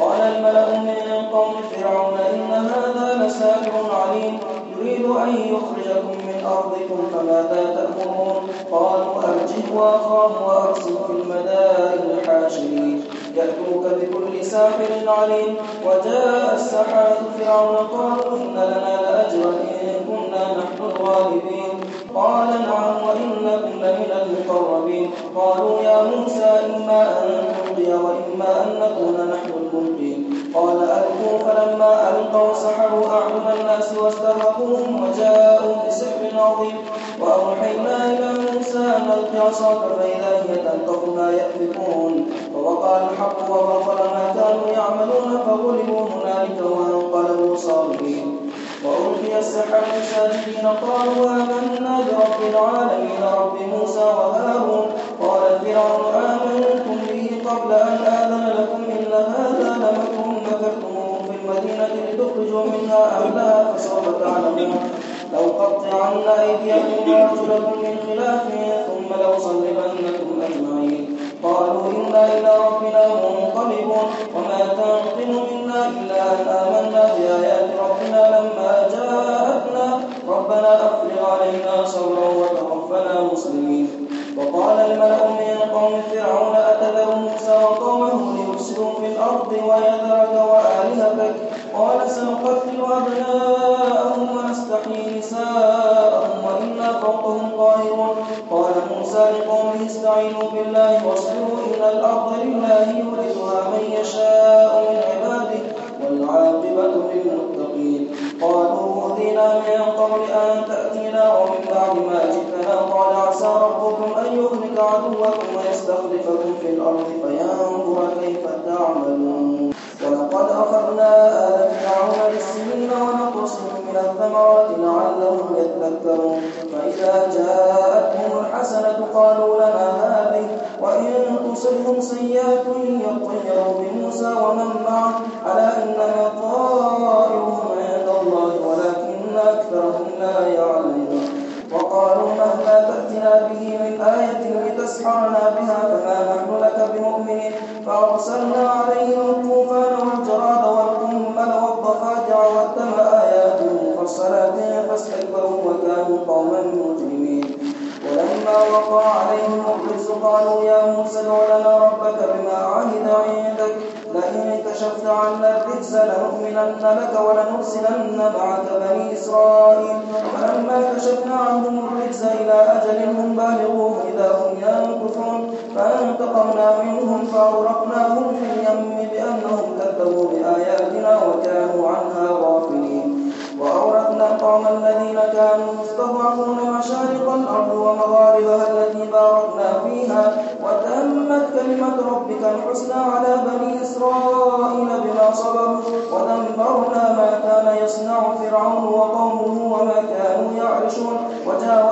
قال الملأ من قوم فرعون إن هذا لساحر عليم يريد أن يخرجكم من أرضكم فماذا تأمرون؟ قالوا أرجه وأخاه وأرسل في المدائن حاشرين يأتوك بكل ساحر عليم. وجاء السحرة فرعون قالوا إن لنا لأجرا إن كنا نحن الغالبين. قال نعم وإنكم لمن المقربين. قالوا يا موسى إما أن تلقي وإما أن نكون نحن الملقين قال ألقوا فلما ألقوا سحروا أعين الناس واسترهبوهم وجاءوا بسحر عظيم. وأوحينا إلى موسى أن ألق عصاك فإذا هي تلقف ما يأفكون. ووقع الحق وبطل ما كانوا يعملون فغلبوا هنالك وانقلبوا صاغرين وألقي السحرة ساجدين قالوا آمنا برب العالمين رب موسى وهارون. قال فرعون آمنتم به قبل أن آذن لكم إن هذا لمكر مكرتموه في المدينة لتخرجوا منها أهلها فسوف تعلمون. لو قطعن أيديكم وأرجلكم من خلاف ثم لأصلبنكم أجمعين. قالوا إنا إلى ربنا منقلبون. وما تنقم منا إلا أن آمنا بآيات ربنا لما جاءتنا. ربنا أفرغ علينا صبرا وتوفنا مسلمين. وقال الملأ من قوم فرعون أتذر موسى وقومه الأرض ويذرك وآلهتك قال سنقتل أبناءهم ونستحيي نساءهم وإنا فوقهم قاهرون. قال موسى لقومه استعينوا بالله واصبروا إن الأرض لله يورثها من يشاء من عباده والعاقبة للمتقين. قالوا أوذينا من قبل أن تأتينا ومن بعد ما جئتنا. قال عسى ربكم أن يهلك عدوكم ويستخلفكم في الأرض فينظر قالوا لنا هذه وإن تصبهم سيئة ادع لنا ربك بما عهد عندك. لئن كشفت عنا الرجز لنؤمنن لك ولنرسلن معك بني إسرائيل. فلما كشفنا عنهم الرجز إلى أجل هم بالغوه إذا هم ينكثون. فانتقمنا منهم فأغرقناهم في اليم بأنهم كذبوا بآياتنا وكانوا عنها غافلين. وأورثنا القوم الذين كانوا يستضعفون مشارق الأرض ومغاربها التي باركنا فيها وتمت كلمة ربك الحسنى على بني إسرائيل بما صبروا ودمرنا ما كان يصنع فرعون وقومه وما كانوا يعرشون وجاوزنا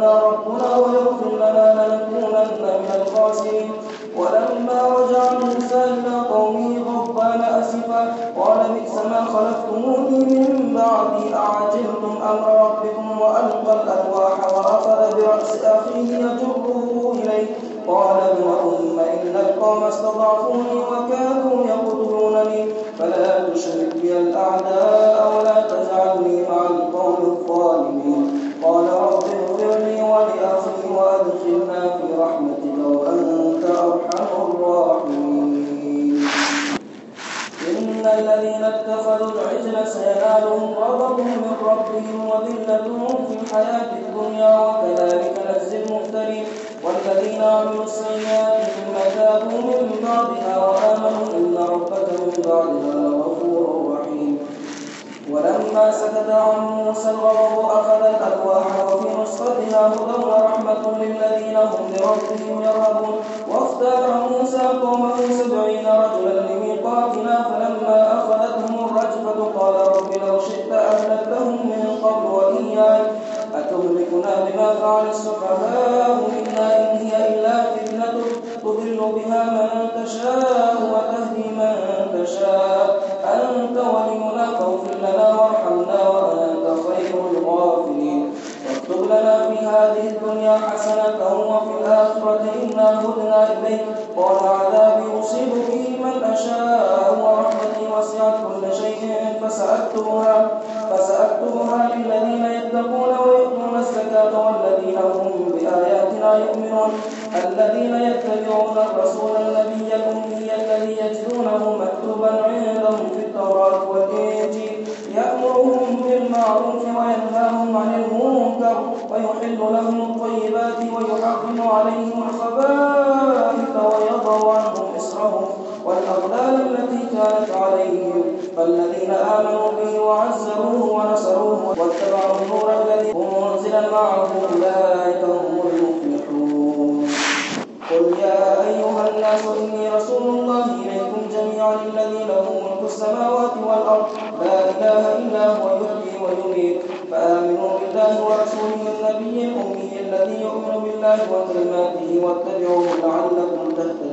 يرحمنا ربنا ويغفر لنا لنكونن من الخاسرين. ولما رجع موسى إلى قومه غضبان أسفا قال بئس ما خلفتموني من بعدي أعجلتم أمر ربكم سينالهم غضب من ربهم وذلة في الحياة الدنيا وكذلك نجزي المفترين والذين عملوا السيئات ثم تابوا من بعدها وآمنوا إن ربك من بعدها لغفور رحيم. ولما سكت عن موسى الغضب أخذ الألواح وفي نسختها هدى ورحمة للذين هم لربهم يرهبون. واختار موسى فالذين آمنوا به وعزروه ونصروه واتبعوا النور الذي أنزل معه أولئك هم المفلحون. قل يا أيها الناس إني رسول الله إليكم جميعا الذي له ملك السماوات والأرض. لا إله إلا هو يحيي ويميت. فآمنوا بالله ورسوله النبي الأمي الذي يؤمن بالله وكلماته واتبعوه لعلكم تهتدون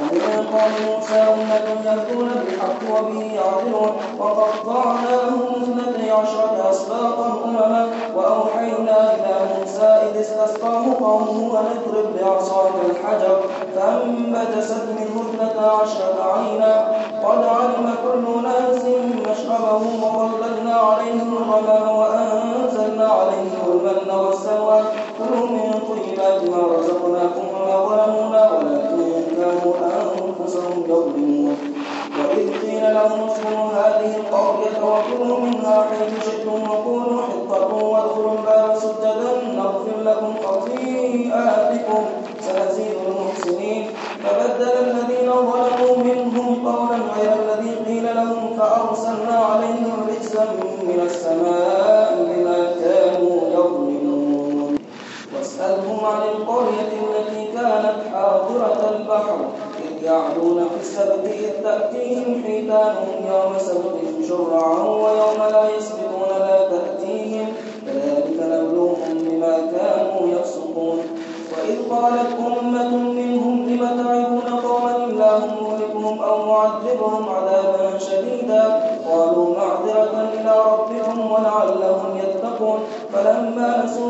ومن قوم موسى أمة يهدون بالحق وبه يعدلون وقطعناهم اثنتي عشرة أسباطا أمما وأوحينا إلى موسى إذ استسقاه قومه أن اضرب بعصاك الحجر فانبجست منه اثنتا عشرة عينا قد علم كل ناس مشربهم وظللنا عليهم الغمام وأنزلنا عليهم المن والسلوى كلوا من طيبات ما رزقناكم وما ظلمونا أنفسهم يظلمون. وإذ قيل لهم اسكنوا هذه القرية وكلوا منها حيث شئتم وكونوا حطة وادخلوا الباب سجدا نغفر لكم خطيئاتكم. سنزيد المحسنين. فبدل الذين ظلموا منهم قولا غير الذي قيل لهم فأرسلنا عليهم رجزا من السماء. يعدون في السبت إذ تأتيهم حيتانهم يوم سبتهم شرعا ويوم لا يسبقون لا تأتيهم. كذلك نبلوهم بما كانوا يفسقون. وإذ قالت أمة منهم لم تعظون قوما الله مهلكهم أو معذبهم عذابا شديدا؟ قالوا معذرة إلى ربهم ولعلهم يتقون. فلما نسوا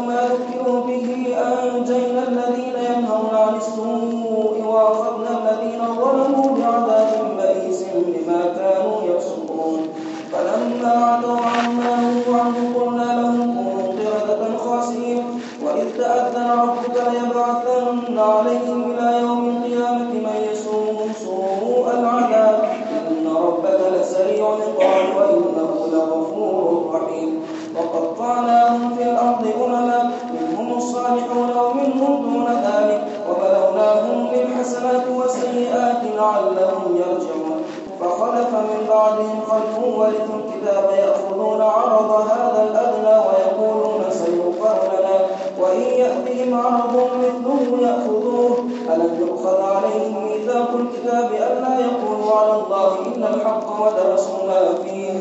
على الله إلا الحق ودرسوا ما فيه.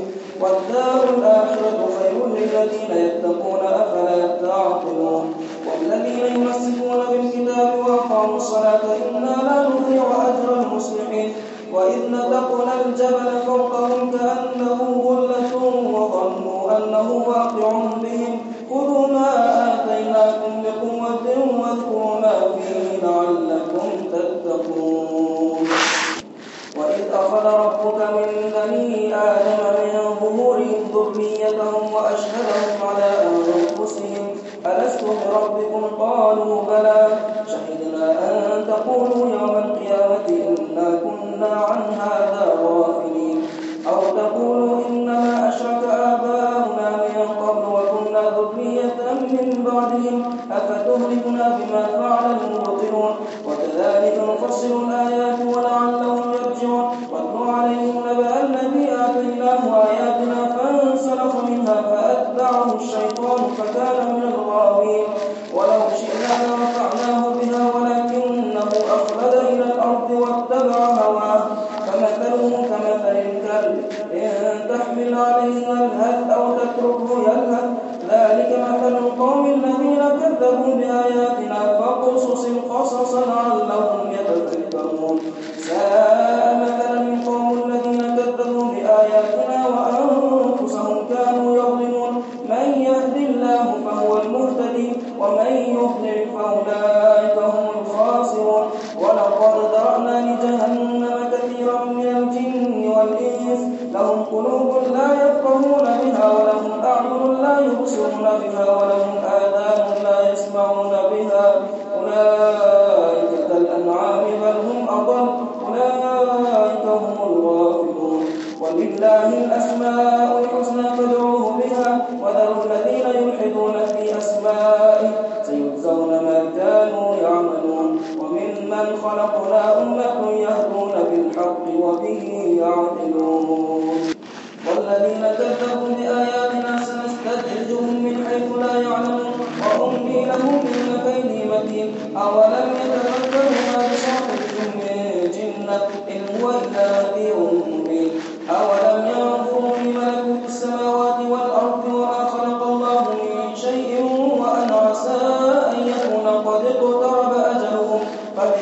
والدار الآخرة خير للذين يتقون أفلا تعقلون. والذين يمسكون بالكتاب وأقاموا الصلاة إنا لا نضيع أجر المصلحين وإذ نتقنا الجبل فوقهم كأنه غلة وظنوا أنه واقع بهم. خذوا ما آتيناكم بقوة واذكروا ما فيه لعلكم تتقون. وأخذ ربك من ومن يضلل فأولئك para jugar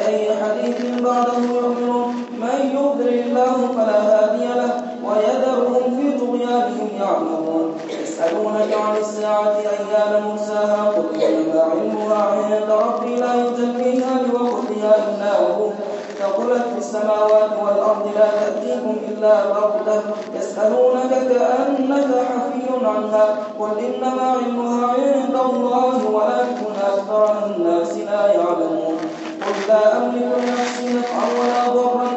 بأي حديث بعده يقول من يضر الله فلا هادي له ويذرهم في طغيانهم يعلمون يسألونك عن الساعة أيام مرساها؟ قل إنما علمها عند ربي لا يجليها لوقتها إلا هو ثقلت في السماوات والأرض لا تأتيكم إلا بغتة. يسألونك كأنك حفي عنها. قل إنما علمها عند الله ولكن أكثر الناس لا يعلمون. قل لا أملك لنفسي نفعا ولا ضرا.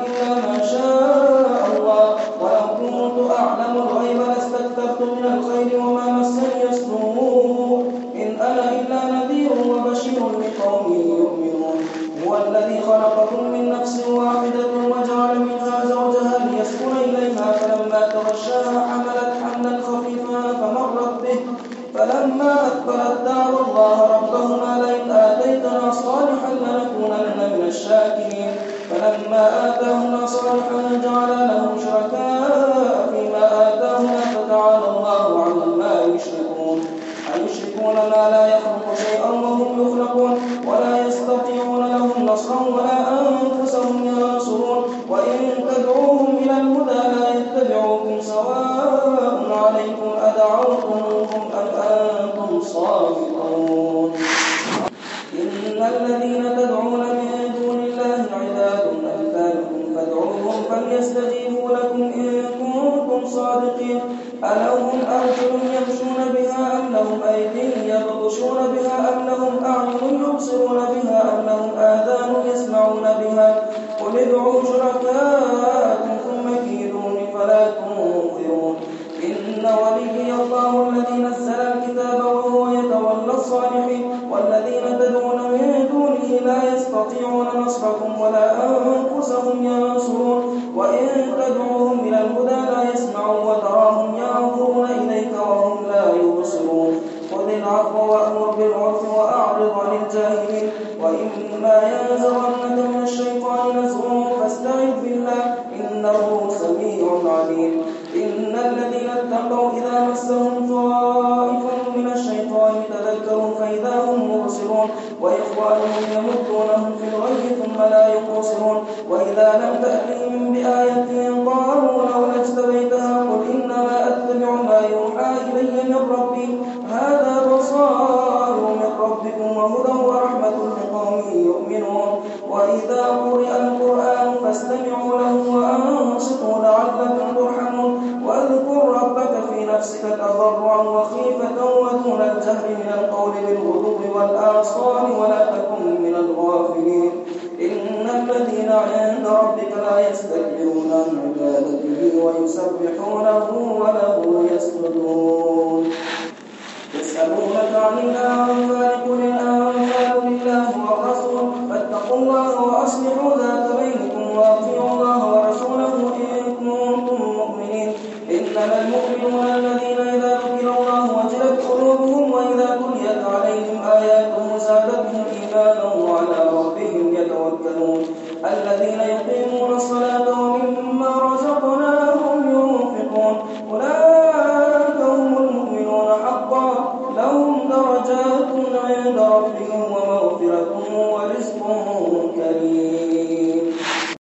أرجل يمشون بها أم لهم أيدي يبطشون بها العفو وأمر بالعرف وأعرض عن الجاهلين وإما ينزغنك من الشيطان نزغ فاستعذ بالله إنه سميع عليم. إن الذين اتقوا إذا مسهم طائف من الشيطان تذكروا فإذا هم مبصرون. وإخوانهم يمدونهم في الغي ثم لا يقصرون. وإذا لم تأتهم بآية وهدى ورحمة لقوم يؤمنون. وإذا قرئ القرآن فاستمعوا له وأنصتوا لعلكم ترحمون. واذكر ربك في نفسك تضرعا وخيفة ودون الجهر من القول بالغدو والآصال ولا تكن من الغافلين. إن الذين عند ربك لا يستكبرون عن عبادته ويسبحونه وله يسجدون. يسألونك عن الأنفال الله وأصلحوا ذات بينكم وأطيعوا